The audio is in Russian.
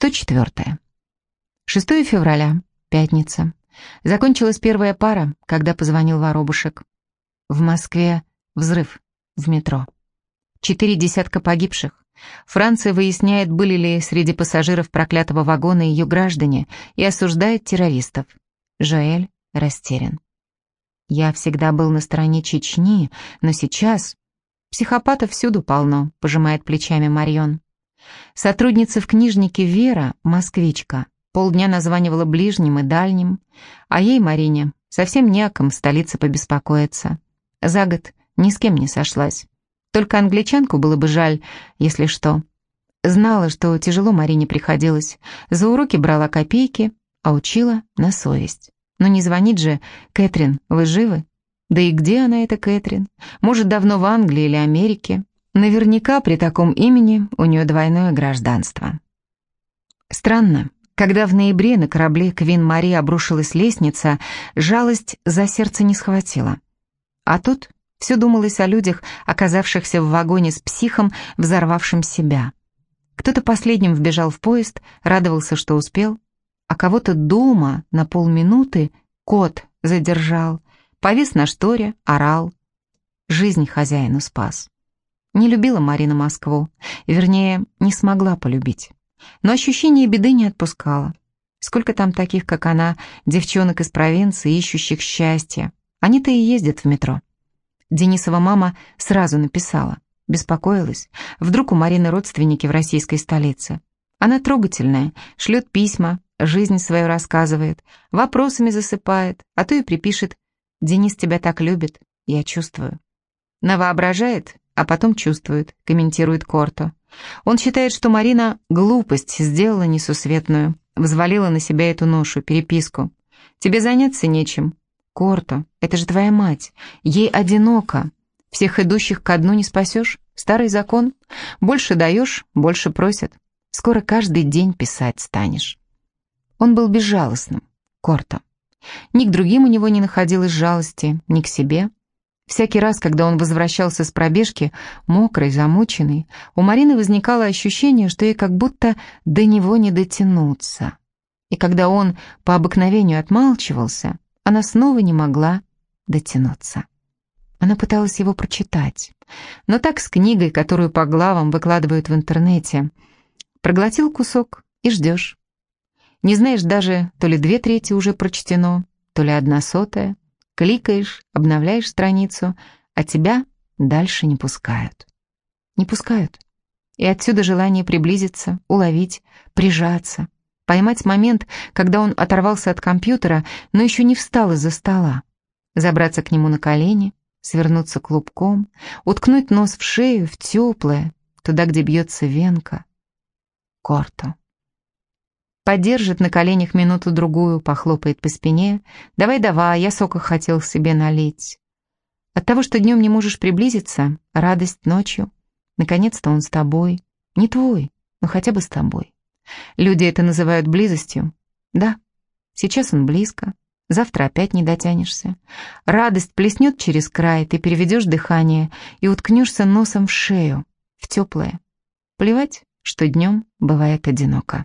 104. 6 февраля, пятница. Закончилась первая пара, когда позвонил Воробушек. В Москве взрыв в метро. Четыре десятка погибших. Франция выясняет, были ли среди пассажиров проклятого вагона ее граждане, и осуждает террористов. Жоэль растерян. Я всегда был на стороне Чечни, но сейчас... Психопатов всюду полно, пожимает плечами Марион. Сотрудница в книжнике Вера, москвичка, полдня названивала ближним и дальним, а ей, Марине, совсем не о ком в столице побеспокоиться. За год ни с кем не сошлась. Только англичанку было бы жаль, если что. Знала, что тяжело Марине приходилось. За уроки брала копейки, а учила на совесть. Но не звонит же, «Кэтрин, вы живы?» Да и где она, эта Кэтрин? Может, давно в Англии или Америке? Наверняка при таком имени у нее двойное гражданство. Странно, когда в ноябре на корабле Квин Мари обрушилась лестница, жалость за сердце не схватила. А тут все думалось о людях, оказавшихся в вагоне с психом, взорвавшим себя. Кто-то последним вбежал в поезд, радовался, что успел, а кого-то дома на полминуты кот задержал, повис на шторе, орал. Жизнь хозяину спас. Не любила Марина Москву, вернее, не смогла полюбить. Но ощущение беды не отпускало. Сколько там таких, как она, девчонок из провинции, ищущих счастья. Они-то и ездят в метро. Денисова мама сразу написала. Беспокоилась. Вдруг у Марины родственники в российской столице. Она трогательная, шлет письма, жизнь свою рассказывает, вопросами засыпает, а то и припишет «Денис тебя так любит, я чувствую». Навоображает, а потом чувствует, комментирует Корто. Он считает, что Марина глупость сделала несусветную, взвалила на себя эту ношу, переписку. «Тебе заняться нечем». «Корто, это же твоя мать, ей одиноко. Всех идущих ко дну не спасешь, старый закон. Больше даешь, больше просят. Скоро каждый день писать станешь». Он был безжалостным, Корто. Ни к другим у него не находилось жалости, ни к себе. Всякий раз, когда он возвращался с пробежки, мокрый, замученный, у Марины возникало ощущение, что ей как будто до него не дотянуться. И когда он по обыкновению отмалчивался, она снова не могла дотянуться. Она пыталась его прочитать, но так с книгой, которую по главам выкладывают в интернете. Проглотил кусок и ждешь. Не знаешь даже, то ли две трети уже прочтено, то ли одна сотая — Кликаешь, обновляешь страницу, а тебя дальше не пускают. Не пускают. И отсюда желание приблизиться, уловить, прижаться, поймать момент, когда он оторвался от компьютера, но еще не встал из-за стола, забраться к нему на колени, свернуться клубком, уткнуть нос в шею, в теплое, туда, где бьется венка. Корто. Подержит на коленях минуту-другую, похлопает по спине. «Давай-давай, я сока хотел себе налить». От того, что днем не можешь приблизиться, радость ночью. Наконец-то он с тобой. Не твой, но хотя бы с тобой. Люди это называют близостью. Да, сейчас он близко, завтра опять не дотянешься. Радость плеснет через край, ты переведешь дыхание и уткнешься носом в шею, в теплое. Плевать, что днем бывает одиноко.